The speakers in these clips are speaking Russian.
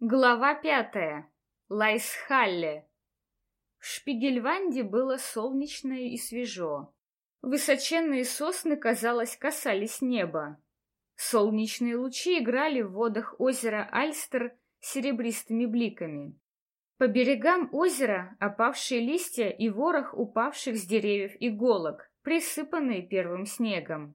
Глава пятая. Лайсхалле. В Шпигельванде было солнечно и свежо. Высоченные сосны, казалось, касались неба. Солнечные лучи играли в водах озера Альстер серебристыми бликами. По берегам озера опавшие листья и ворох упавших с деревьев иголок, присыпанные первым снегом.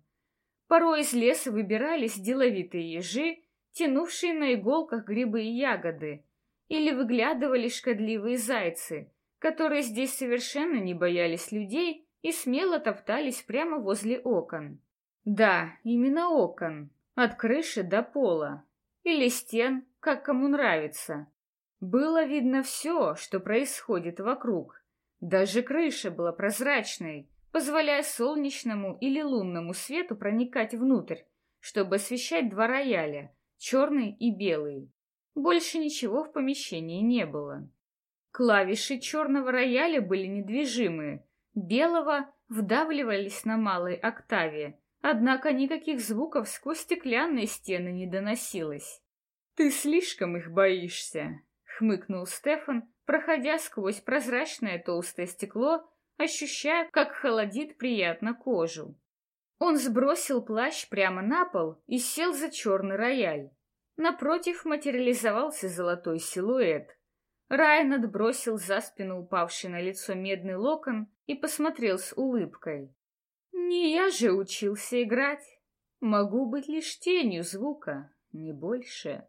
Порой из леса выбирались деловитые ежи, тянувшие на иголках грибы и ягоды, или выглядывали шкодливые зайцы, которые здесь совершенно не боялись людей и смело топтались прямо возле окон. Да, именно окон, от крыши до пола, или стен, как кому нравится. Было видно все, что происходит вокруг. Даже крыша была прозрачной, позволяя солнечному или лунному свету проникать внутрь, чтобы освещать два рояля, черный и белый. Больше ничего в помещении не было. Клавиши черного рояля были недвижимые, белого вдавливались на малой октаве, однако никаких звуков сквозь стеклянные стены не доносилось. «Ты слишком их боишься», — хмыкнул Стефан, проходя сквозь прозрачное толстое стекло, ощущая, как холодит приятно кожу. Он сбросил плащ прямо на пол и сел за черный рояль. Напротив материализовался золотой силуэт. Райан отбросил за спину упавший на лицо медный локон и посмотрел с улыбкой. «Не я же учился играть. Могу быть лишь тенью звука, не больше».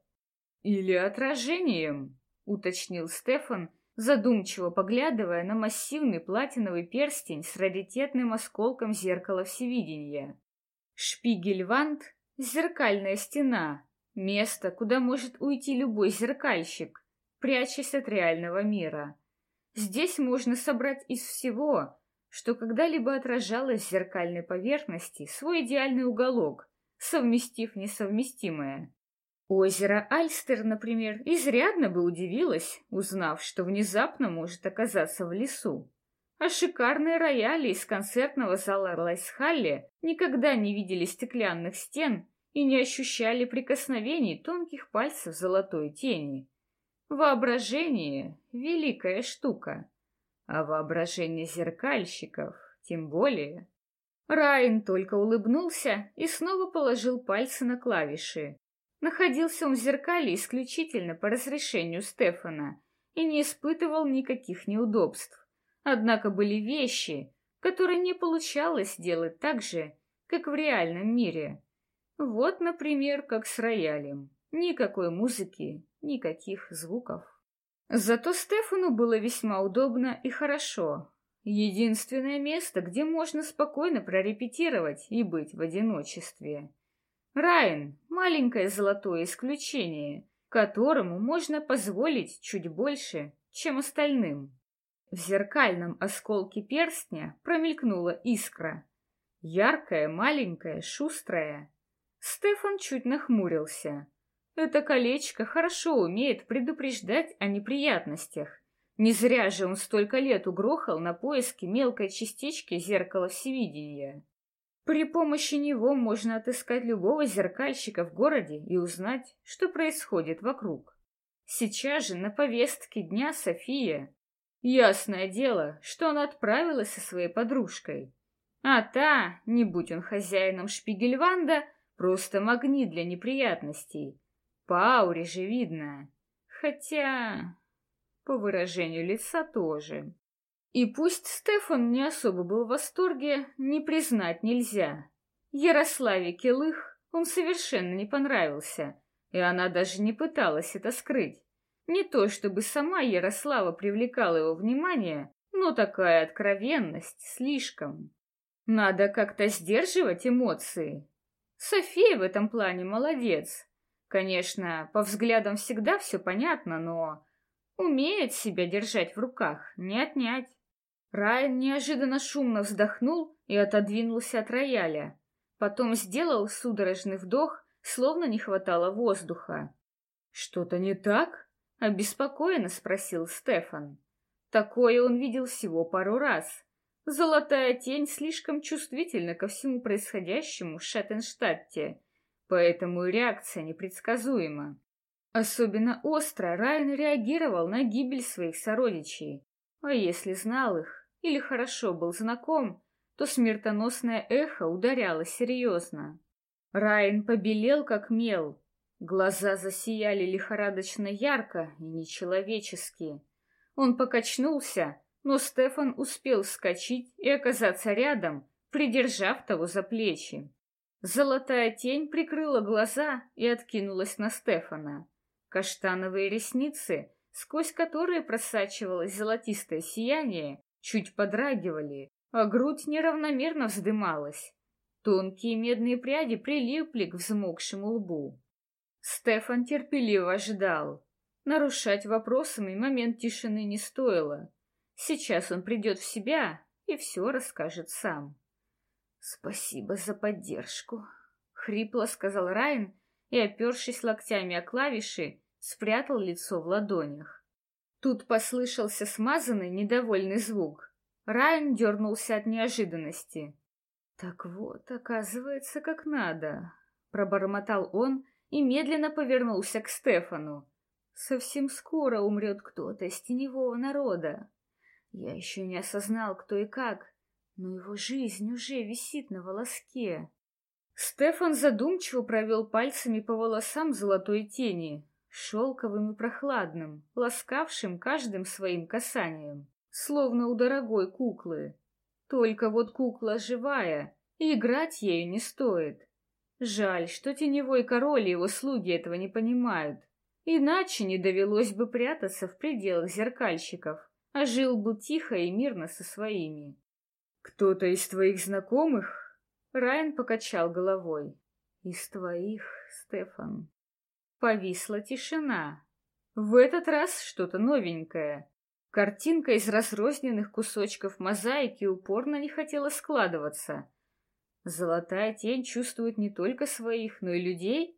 «Или отражением», — уточнил Стефан, задумчиво поглядывая на массивный платиновый перстень с раритетным осколком зеркала всевидения. Шпигельванд — зеркальная стена, место, куда может уйти любой зеркальщик, прячась от реального мира. Здесь можно собрать из всего, что когда-либо отражалось в зеркальной поверхности, свой идеальный уголок, совместив несовместимое. Озеро Альстер, например, изрядно бы удивилось, узнав, что внезапно может оказаться в лесу. А шикарные рояли из концертного зала Лайсхалле никогда не видели стеклянных стен и не ощущали прикосновений тонких пальцев золотой тени. Воображение — великая штука, а воображение зеркальщиков тем более. Райан только улыбнулся и снова положил пальцы на клавиши, Находился он в зеркале исключительно по разрешению Стефана и не испытывал никаких неудобств. Однако были вещи, которые не получалось делать так же, как в реальном мире. Вот, например, как с роялем. Никакой музыки, никаких звуков. Зато Стефану было весьма удобно и хорошо. Единственное место, где можно спокойно прорепетировать и быть в одиночестве. Райан — маленькое золотое исключение, которому можно позволить чуть больше, чем остальным. В зеркальном осколке перстня промелькнула искра. Яркая, маленькая, шустрая. Стефан чуть нахмурился. Это колечко хорошо умеет предупреждать о неприятностях. Не зря же он столько лет угрохал на поиски мелкой частички зеркала всевидения. При помощи него можно отыскать любого зеркальщика в городе и узнать, что происходит вокруг. Сейчас же на повестке дня София. Ясное дело, что она отправилась со своей подружкой. А та, не будь он хозяином Шпигельванда, просто магнит для неприятностей. По ауре же видно. Хотя, по выражению лица тоже. И пусть Стефан не особо был в восторге, не признать нельзя. Ярославе Келых он совершенно не понравился, и она даже не пыталась это скрыть. Не то чтобы сама Ярослава привлекала его внимание, но такая откровенность слишком. Надо как-то сдерживать эмоции. София в этом плане молодец. Конечно, по взглядам всегда все понятно, но умеет себя держать в руках, не отнять. Райан неожиданно шумно вздохнул и отодвинулся от рояля. Потом сделал судорожный вдох, словно не хватало воздуха. «Что-то не так?» — обеспокоенно спросил Стефан. Такое он видел всего пару раз. Золотая тень слишком чувствительна ко всему происходящему в Шеттенштадте, поэтому реакция непредсказуема. Особенно остро Райан реагировал на гибель своих сородичей. А если знал их или хорошо был знаком, то смертоносное эхо ударяло серьезно. Райан побелел, как мел. Глаза засияли лихорадочно ярко и нечеловечески. Он покачнулся, но Стефан успел вскочить и оказаться рядом, придержав того за плечи. Золотая тень прикрыла глаза и откинулась на Стефана. Каштановые ресницы, сквозь которые просачивалось золотистое сияние, чуть подрагивали, а грудь неравномерно вздымалась. Тонкие медные пряди прилипли к взмокшему лбу. Стефан терпеливо ждал. Нарушать вопросами момент тишины не стоило. Сейчас он придет в себя и все расскажет сам. «Спасибо за поддержку», — хрипло сказал Райан и, опершись локтями о клавиши, спрятал лицо в ладонях. Тут послышался смазанный, недовольный звук. Райан дернулся от неожиданности. «Так вот, оказывается, как надо», — пробормотал он и медленно повернулся к Стефану. «Совсем скоро умрет кто-то из теневого народа. Я еще не осознал, кто и как, но его жизнь уже висит на волоске. Стефан задумчиво провел пальцами по волосам золотой тени, шелковым и прохладным, ласкавшим каждым своим касанием, словно у дорогой куклы. Только вот кукла живая, и играть ею не стоит. Жаль, что теневой король и его слуги этого не понимают. Иначе не довелось бы прятаться в пределах зеркальщиков, а жил бы тихо и мирно со своими. «Кто-то из твоих знакомых?» Райан покачал головой. «Из твоих, Стефан». Повисла тишина. В этот раз что-то новенькое. Картинка из разрозненных кусочков мозаики упорно не хотела складываться. Золотая тень чувствует не только своих, но и людей?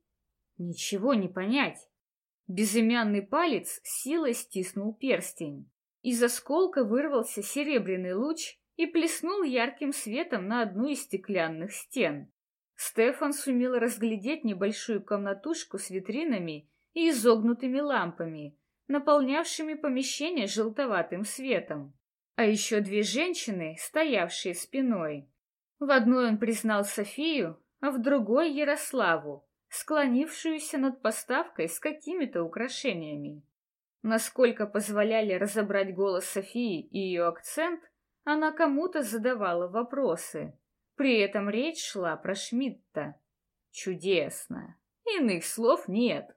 Ничего не понять. Безымянный палец силой стиснул перстень. Из осколка вырвался серебряный луч и плеснул ярким светом на одну из стеклянных стен. Стефан сумел разглядеть небольшую комнатушку с витринами и изогнутыми лампами, наполнявшими помещение желтоватым светом. А еще две женщины, стоявшие спиной. В одной он признал Софию, а в другой — Ярославу, склонившуюся над поставкой с какими-то украшениями. Насколько позволяли разобрать голос Софии и ее акцент, она кому-то задавала вопросы. При этом речь шла про Шмидта. Чудесно. Иных слов нет.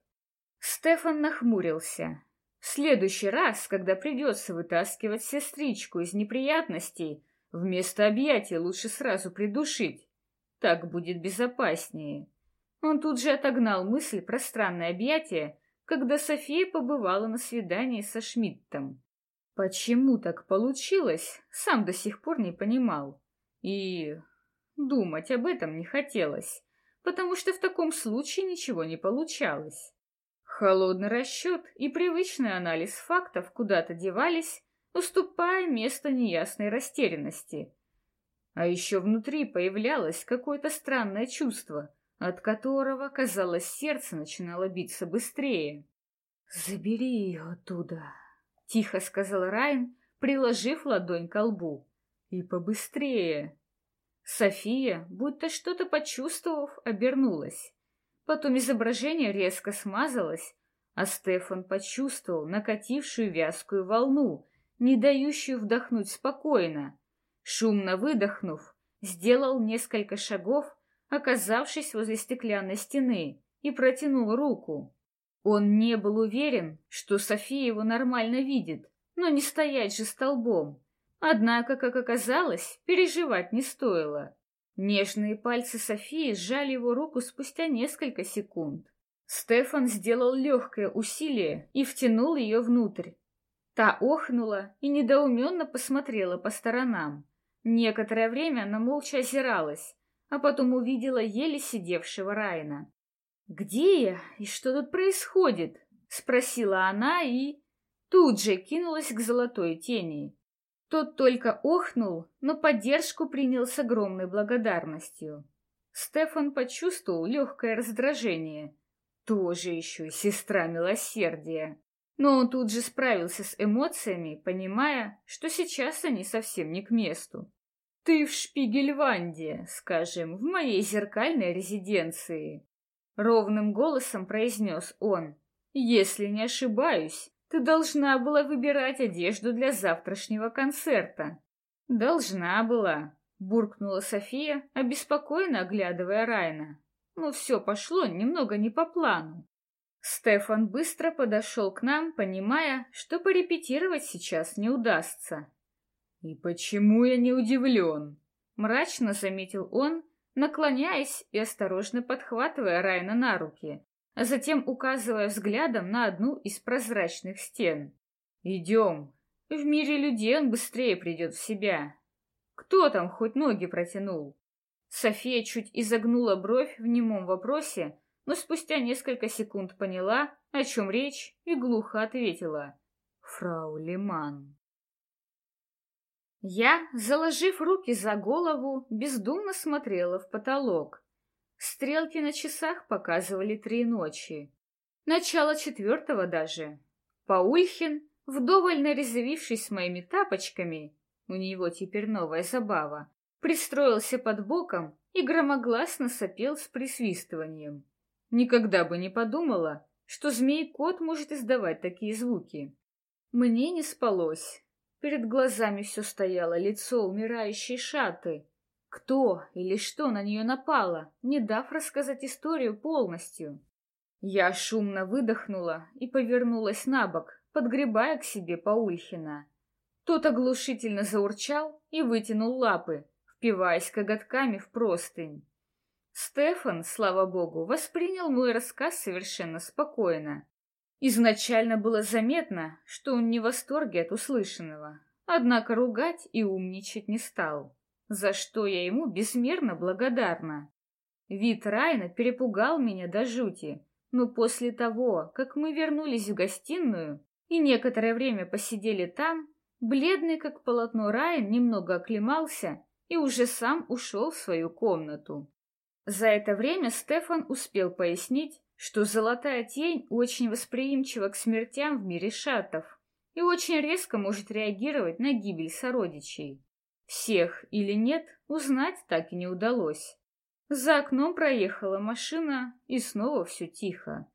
Стефан нахмурился. В следующий раз, когда придется вытаскивать сестричку из неприятностей, вместо объятия лучше сразу придушить. Так будет безопаснее. Он тут же отогнал мысль про странное объятие, когда София побывала на свидании со Шмидтом. Почему так получилось, сам до сих пор не понимал. И Думать об этом не хотелось, потому что в таком случае ничего не получалось. Холодный расчет и привычный анализ фактов куда-то девались, уступая место неясной растерянности. А еще внутри появлялось какое-то странное чувство, от которого, казалось, сердце начинало биться быстрее. «Забери ее оттуда», — тихо сказал Райан, приложив ладонь к лбу. «И побыстрее». София, будто что-то почувствовав, обернулась. Потом изображение резко смазалось, а Стефан почувствовал накатившую вязкую волну, не дающую вдохнуть спокойно. Шумно выдохнув, сделал несколько шагов, оказавшись возле стеклянной стены, и протянул руку. Он не был уверен, что София его нормально видит, но не стоять же столбом. Однако, как оказалось, переживать не стоило. Нежные пальцы Софии сжали его руку спустя несколько секунд. Стефан сделал легкое усилие и втянул ее внутрь. Та охнула и недоуменно посмотрела по сторонам. Некоторое время она молча озиралась, а потом увидела еле сидевшего Райна. «Где я и что тут происходит?» — спросила она и... Тут же кинулась к золотой тени. Тот только охнул, но поддержку принял с огромной благодарностью. Стефан почувствовал легкое раздражение. Тоже еще сестра милосердия. Но он тут же справился с эмоциями, понимая, что сейчас они совсем не к месту. «Ты в Шпигельванде, скажем, в моей зеркальной резиденции», — ровным голосом произнес он. «Если не ошибаюсь, ты должна была выбирать одежду для завтрашнего концерта». «Должна была», — буркнула София, обеспокоенно оглядывая Райна. Но все пошло немного не по плану. Стефан быстро подошел к нам, понимая, что порепетировать сейчас не удастся. «И почему я не удивлен?» — мрачно заметил он, наклоняясь и осторожно подхватывая Райна на руки, а затем указывая взглядом на одну из прозрачных стен. «Идем. В мире людей он быстрее придет в себя. Кто там хоть ноги протянул?» София чуть изогнула бровь в немом вопросе, но спустя несколько секунд поняла, о чем речь, и глухо ответила. «Фрау Лиман». Я, заложив руки за голову, бездумно смотрела в потолок. Стрелки на часах показывали три ночи. Начало четвертого даже. Паульхин, вдоволь нарезвившись моими тапочками, у него теперь новая забава, пристроился под боком и громогласно сопел с присвистыванием. Никогда бы не подумала, что змей-кот может издавать такие звуки. Мне не спалось. Перед глазами все стояло лицо умирающей шаты. Кто или что на нее напало, не дав рассказать историю полностью. Я шумно выдохнула и повернулась на бок, подгребая к себе Паульхина. Тот оглушительно заурчал и вытянул лапы, впиваясь коготками в простынь. Стефан, слава богу, воспринял мой рассказ совершенно спокойно. Изначально было заметно, что он не в восторге от услышанного, однако ругать и умничать не стал, за что я ему безмерно благодарна. Вид Райна перепугал меня до жути, но после того, как мы вернулись в гостиную и некоторое время посидели там, бледный как полотно Райан немного оклемался и уже сам ушел в свою комнату. За это время Стефан успел пояснить, что золотая тень очень восприимчива к смертям в мире шатов и очень резко может реагировать на гибель сородичей. Всех или нет, узнать так и не удалось. За окном проехала машина, и снова все тихо.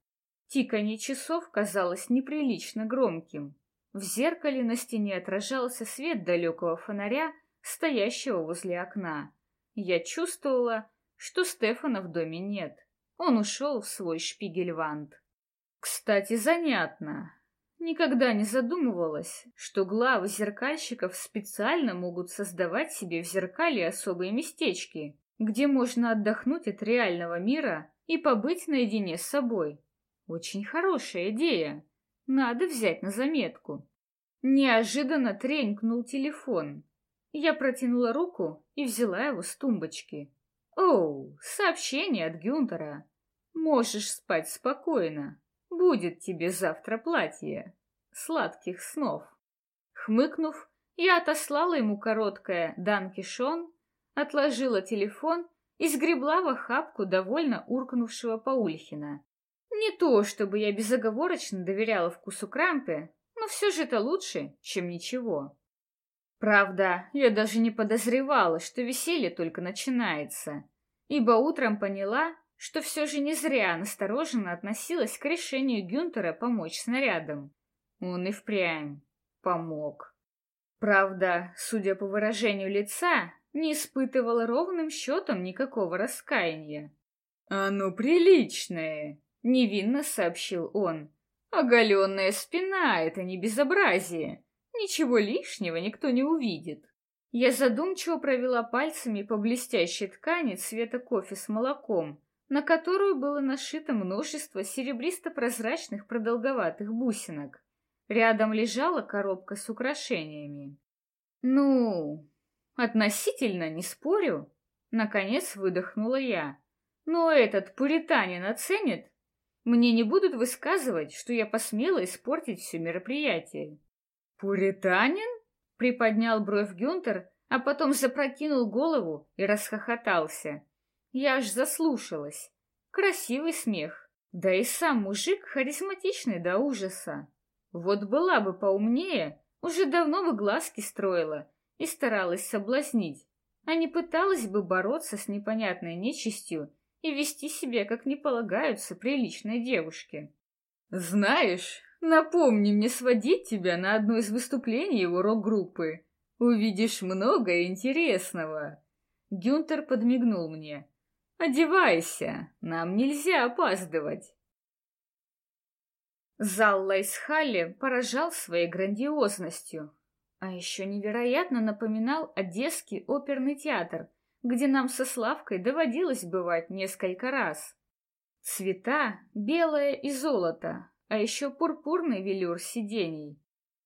Тиканье часов казалось неприлично громким. В зеркале на стене отражался свет далекого фонаря, стоящего возле окна. Я чувствовала, что Стефана в доме нет. Он ушел в свой шпигельванд. Кстати, занятно. Никогда не задумывалась, что главы зеркальщиков специально могут создавать себе в зеркале особые местечки, где можно отдохнуть от реального мира и побыть наедине с собой. Очень хорошая идея. Надо взять на заметку. Неожиданно тренькнул телефон. Я протянула руку и взяла его с тумбочки. «Оу, сообщение от Гюнтера. Можешь спать спокойно. Будет тебе завтра платье. Сладких снов». Хмыкнув, я отослала ему короткое «Данки Шон», отложила телефон и сгребла в охапку довольно уркнувшего Паульхина. Не то, чтобы я безоговорочно доверяла вкусу Крампе, но все же это лучше, чем ничего. Правда, я даже не подозревала, что веселье только начинается, ибо утром поняла, что все же не зря настороженно относилась к решению Гюнтера помочь снарядам. Он и впрямь помог. Правда, судя по выражению лица, не испытывала ровным счетом никакого раскаяния. «Оно приличное», — невинно сообщил он. «Оголенная спина — это не безобразие. Ничего лишнего никто не увидит. Я задумчиво провела пальцами по блестящей ткани цвета кофе с молоком, на которую было нашито множество серебристо-прозрачных продолговатых бусинок. Рядом лежала коробка с украшениями. «Ну, относительно не спорю», — наконец выдохнула я. «Но этот пуританин оценит. Мне не будут высказывать, что я посмела испортить все мероприятие». «Пуританин?» — приподнял бровь Гюнтер, а потом запрокинул голову и расхохотался. Я аж заслушалась. Красивый смех, Да и сам мужик харизматичный до ужаса. Вот была бы поумнее, уже давно бы глазки строила и старалась соблазнить, а не пыталась бы бороться с непонятной нечистью и вести себя, как не полагаются приличной девушке. Знаешь, напомни мне сводить тебя на одно из выступлений его рок-группы. Увидишь много интересного. Гюнтер подмигнул мне. Одевайся, нам нельзя опаздывать. Зал Лайсхалли поражал своей грандиозностью, а еще невероятно напоминал Одесский оперный театр, где нам со Славкой доводилось бывать несколько раз. Цвета — белое и золото, а еще пурпурный велюр сидений.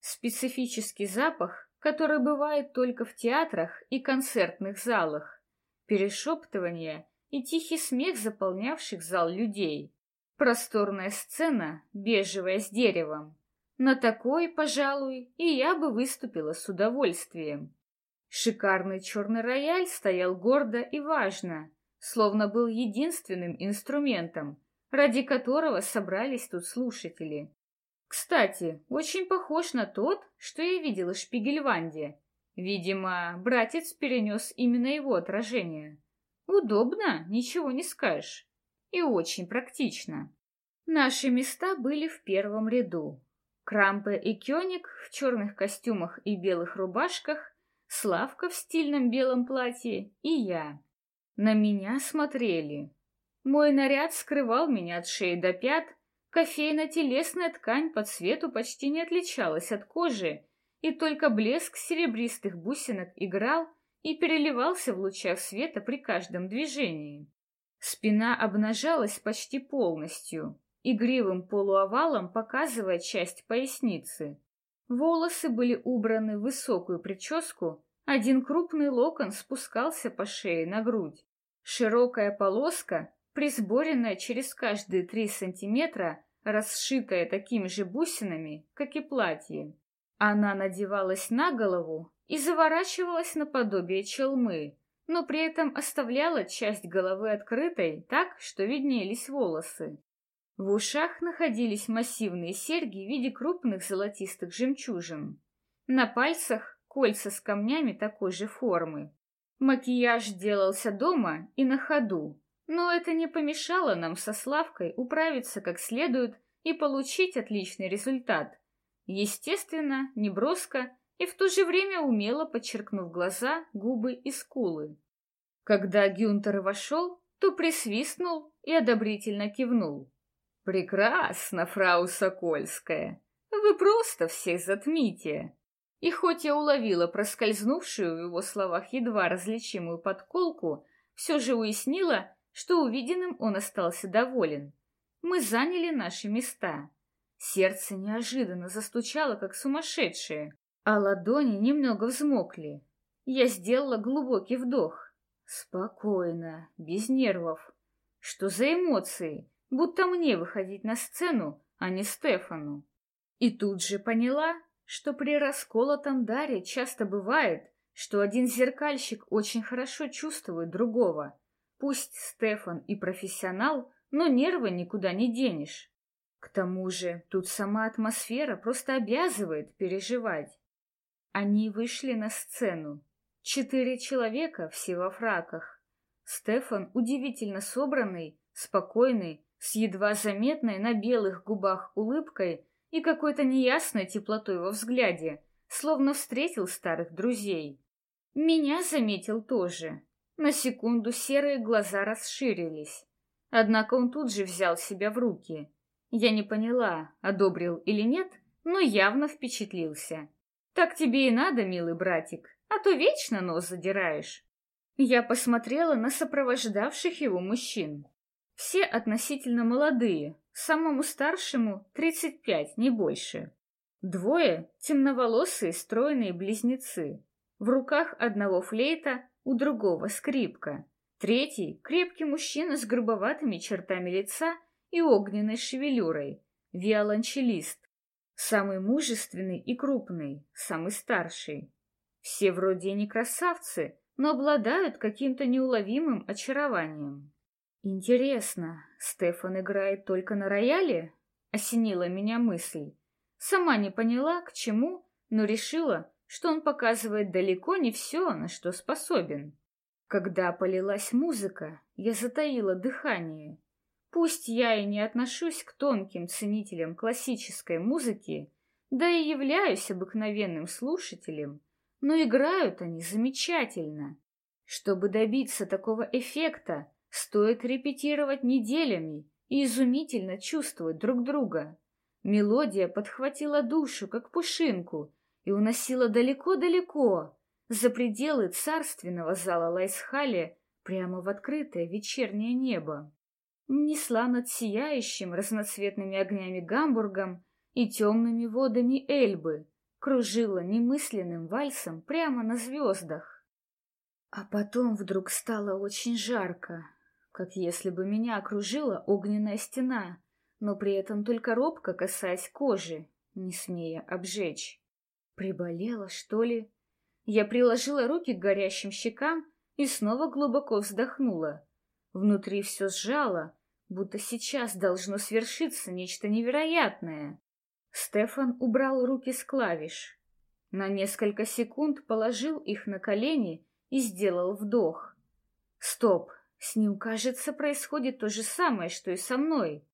Специфический запах, который бывает только в театрах и концертных залах. Перешептывание и тихий смех заполнявших зал людей. Просторная сцена, бежевая с деревом. На такой, пожалуй, и я бы выступила с удовольствием. Шикарный черный рояль стоял гордо и важно, словно был единственным инструментом, ради которого собрались тут слушатели. Кстати, очень похож на тот, что я видела в Шпигельванде. Видимо, братец перенес именно его отражение. Удобно, ничего не скажешь и очень практично. Наши места были в первом ряду. Крампе и Кёник в черных костюмах и белых рубашках, Славка в стильном белом платье и я. На меня смотрели. Мой наряд скрывал меня от шеи до пят, кофейно-телесная ткань по цвету почти не отличалась от кожи, и только блеск серебристых бусинок играл и переливался в лучах света при каждом движении. Спина обнажалась почти полностью, игривым полуовалом показывая часть поясницы. Волосы были убраны в высокую прическу, один крупный локон спускался по шее на грудь. Широкая полоска, присборенная через каждые три сантиметра, расшитая такими же бусинами, как и платье. Она надевалась на голову и заворачивалась наподобие челмы, но при этом оставляла часть головы открытой так, что виднелись волосы. В ушах находились массивные серьги в виде крупных золотистых жемчужин. На пальцах кольца с камнями такой же формы. Макияж делался дома и на ходу, но это не помешало нам со Славкой управиться как следует и получить отличный результат. Естественно, неброско и в то же время умело подчеркнув глаза, губы и скулы. Когда Гюнтер вошел, то присвистнул и одобрительно кивнул. «Прекрасно, фрау Сокольская! Вы просто всех затмите!» И хоть я уловила проскользнувшую в его словах едва различимую подколку, все же уяснила, что увиденным он остался доволен. Мы заняли наши места. Сердце неожиданно застучало, как сумасшедшее а ладони немного взмокли. Я сделала глубокий вдох. Спокойно, без нервов. Что за эмоции? Будто мне выходить на сцену, а не Стефану. И тут же поняла, что при расколотом даре часто бывает, что один зеркальщик очень хорошо чувствует другого. Пусть Стефан и профессионал, но нервы никуда не денешь. К тому же тут сама атмосфера просто обязывает переживать. Они вышли на сцену. Четыре человека, все во фраках. Стефан удивительно собранный, спокойный, с едва заметной на белых губах улыбкой и какой-то неясной теплотой во взгляде, словно встретил старых друзей. Меня заметил тоже. На секунду серые глаза расширились. Однако он тут же взял себя в руки. Я не поняла, одобрил или нет, но явно впечатлился. Так тебе и надо, милый братик, а то вечно нос задираешь. Я посмотрела на сопровождавших его мужчин. Все относительно молодые, самому старшему 35, не больше. Двое — темноволосые стройные близнецы. В руках одного флейта, у другого скрипка. Третий — крепкий мужчина с грубоватыми чертами лица и огненной шевелюрой, виолончелист. Самый мужественный и крупный, самый старший. Все вроде не красавцы, но обладают каким-то неуловимым очарованием. Интересно, Стефан играет только на рояле? Осенила меня мысль. Сама не поняла, к чему, но решила, что он показывает далеко не все, на что способен. Когда полилась музыка, я затаила дыхание. Пусть я и не отношусь к тонким ценителям классической музыки, да и являюсь обыкновенным слушателем, но играют они замечательно. Чтобы добиться такого эффекта, стоит репетировать неделями и изумительно чувствовать друг друга. Мелодия подхватила душу, как пушинку, и уносила далеко-далеко, за пределы царственного зала Лайсхали, прямо в открытое вечернее небо. Несла над сияющим разноцветными огнями Гамбургом и темными водами Эльбы, кружила немысленным вальсом прямо на звездах. А потом вдруг стало очень жарко, как если бы меня окружила огненная стена, но при этом только робко касаясь кожи, не смея обжечь. Приболела, что ли? Я приложила руки к горящим щекам и снова глубоко вздохнула. Внутри все сжало, будто сейчас должно свершиться нечто невероятное. Стефан убрал руки с клавиш. На несколько секунд положил их на колени и сделал вдох. Стоп, с ним, кажется, происходит то же самое, что и со мной.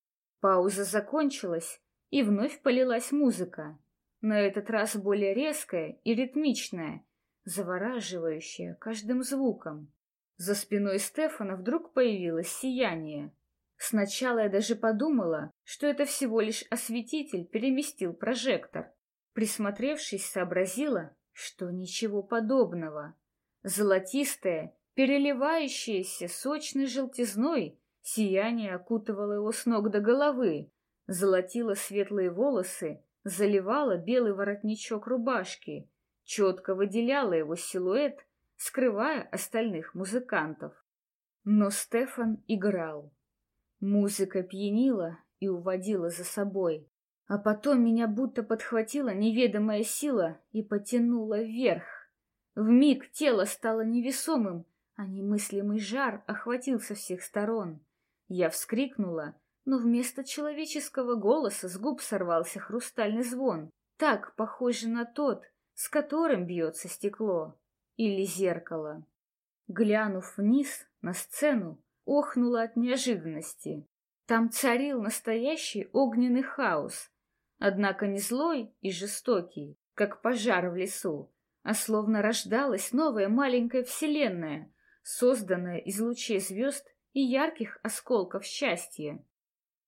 Пауза закончилась, и вновь полилась музыка. На этот раз более резкая и ритмичная, завораживающая каждым звуком. За спиной Стефана вдруг появилось сияние. Сначала я даже подумала, что это всего лишь осветитель переместил прожектор. Присмотревшись, сообразила, что ничего подобного. Золотистое, переливающееся сочной желтизной, сияние окутывало его с ног до головы, золотило светлые волосы, заливало белый воротничок рубашки, четко выделяла его силуэт, скрывая остальных музыкантов. Но Стефан играл. Музыка пьянила и уводила за собой. А потом меня будто подхватила неведомая сила и потянула вверх. В миг тело стало невесомым, а немыслимый жар охватил со всех сторон. Я вскрикнула, но вместо человеческого голоса с губ сорвался хрустальный звон, так похожий на тот, с которым бьется стекло или зеркало. Глянув вниз на сцену, охнула от неожиданности. Там царил настоящий огненный хаос, однако не злой и жестокий, как пожар в лесу, а словно рождалась новая маленькая вселенная, созданная из лучей звезд и ярких осколков счастья.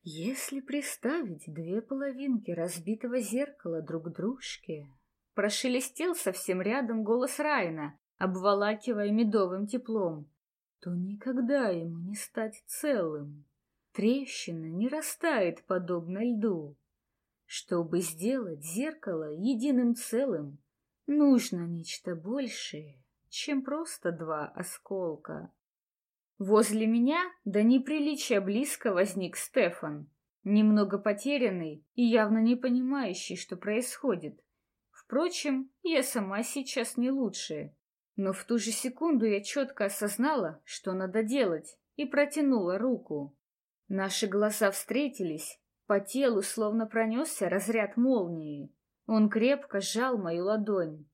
Если представить две половинки разбитого зеркала друг дружке, Прошелестел совсем рядом голос Райна, обволакивая медовым теплом. То никогда ему не стать целым. Трещина не растает, подобно льду. Чтобы сделать зеркало единым целым, нужно нечто большее, чем просто два осколка. Возле меня до неприличия близко возник Стефан, немного потерянный и явно не понимающий, что происходит. Впрочем, я сама сейчас не лучшая. Но в ту же секунду я четко осознала, что надо делать, и протянула руку. Наши глаза встретились, по телу словно пронесся разряд молнии. Он крепко сжал мою ладонь.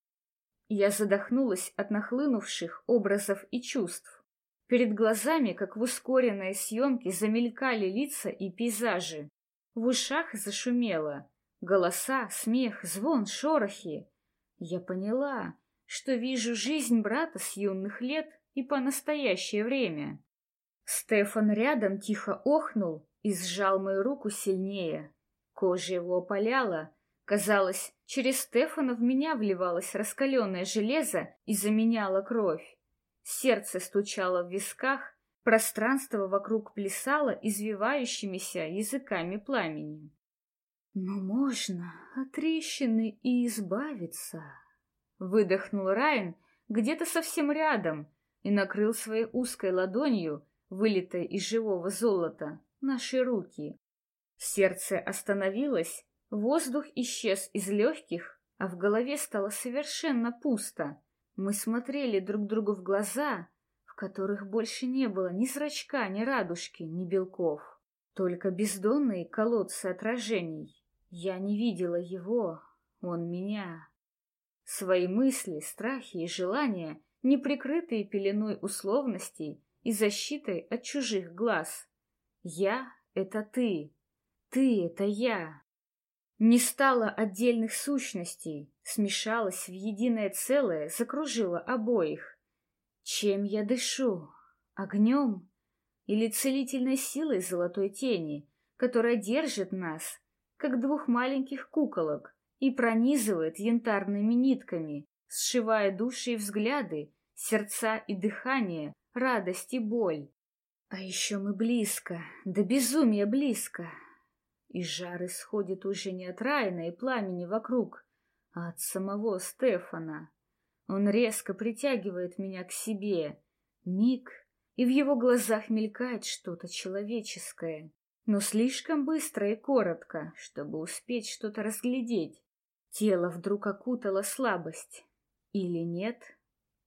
Я задохнулась от нахлынувших образов и чувств. Перед глазами, как в ускоренной съемке, замелькали лица и пейзажи. В ушах зашумело. Голоса, смех, звон, шорохи. Я поняла, что вижу жизнь брата с юных лет и по настоящее время. Стефан рядом тихо охнул и сжал мою руку сильнее. Кожа его опаляла. Казалось, через Стефана в меня вливалось раскаленное железо и заменяло кровь. Сердце стучало в висках, пространство вокруг плясало извивающимися языками пламени. Но можно от трещины и избавиться. Выдохнул Райан где-то совсем рядом и накрыл своей узкой ладонью, вылитой из живого золота, наши руки. Сердце остановилось, воздух исчез из легких, а в голове стало совершенно пусто. Мы смотрели друг другу в глаза, в которых больше не было ни зрачка, ни радужки, ни белков. Только бездонные колодцы отражений. Я не видела его, он меня. Свои мысли, страхи и желания, неприкрытые пеленой условностей и защитой от чужих глаз. Я — это ты, ты — это я. Не стало отдельных сущностей, смешалась в единое целое, закружила обоих. Чем я дышу? Огнем? Или целительной силой золотой тени, которая держит нас, как двух маленьких куколок, и пронизывает янтарными нитками, сшивая души и взгляды, сердца и дыхание, радость и боль. А еще мы близко, до безумия близко, и жар исходит уже не от Райна и пламени вокруг, а от самого Стефана. Он резко притягивает меня к себе. Миг, и в его глазах мелькает что-то человеческое, но слишком быстро и коротко, чтобы успеть что-то разглядеть. Тело вдруг окутало слабость. Или нет?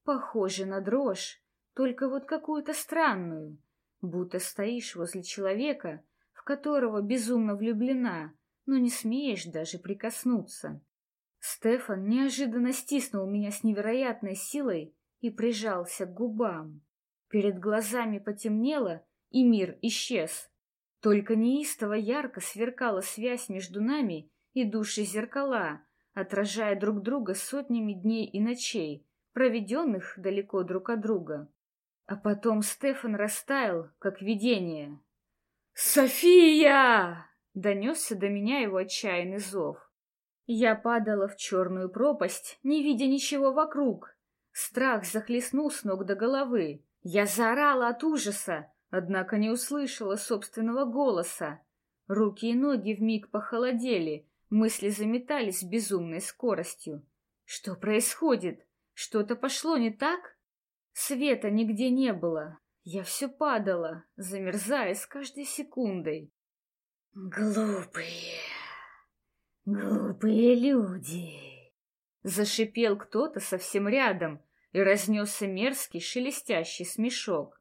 Похоже на дрожь, только вот какую-то странную, будто стоишь возле человека, которого безумно влюблена, но не смеешь даже прикоснуться. Стефан неожиданно стиснул меня с невероятной силой и прижался к губам. Перед глазами потемнело, и мир исчез. Только неистово ярко сверкала связь между нами и души зеркала, отражая друг друга сотнями дней и ночей, проведенных далеко друг от друга. А потом Стефан растаял, как видение, «София!» — донесся до меня его отчаянный зов. Я падала в черную пропасть, не видя ничего вокруг. Страх захлестнул с ног до головы. Я заорала от ужаса, однако не услышала собственного голоса. Руки и ноги вмиг похолодели, мысли заметались с безумной скоростью. Что происходит? Что-то пошло не так? Света нигде не было, я все падала, замерзая с каждой секундой. «Глупые, глупые люди!» Зашипел кто-то совсем рядом, и разнесся мерзкий шелестящий смешок.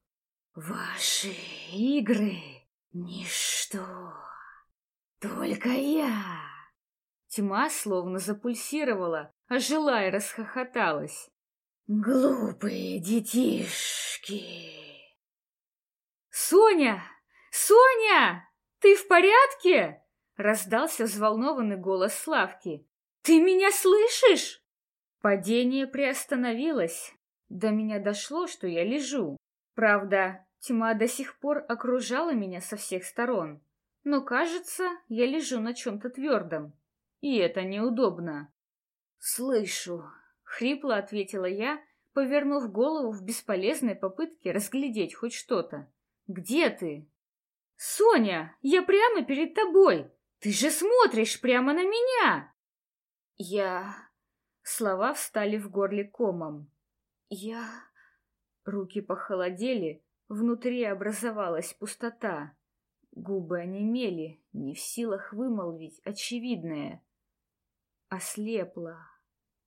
«Ваши игры — ничто, только я!» Тьма словно запульсировала, ожила и расхохоталась. «Глупые детишки!» «Соня! Соня! Ты в порядке?» — раздался взволнованный голос Славки. «Ты меня слышишь?» Падение приостановилось. До меня дошло, что я лежу. Правда, тьма до сих пор окружала меня со всех сторон. Но, кажется, я лежу на чем-то твердом. И это неудобно. «Слышу», — хрипло ответила я, повернув голову в бесполезной попытке разглядеть хоть что-то. Где ты? Соня, я прямо перед тобой. Ты же смотришь прямо на меня. Я... Слова встали в горле комом. Я... Руки похолодели, внутри образовалась пустота. Губы онемели, не в силах вымолвить очевидное. Ослепла.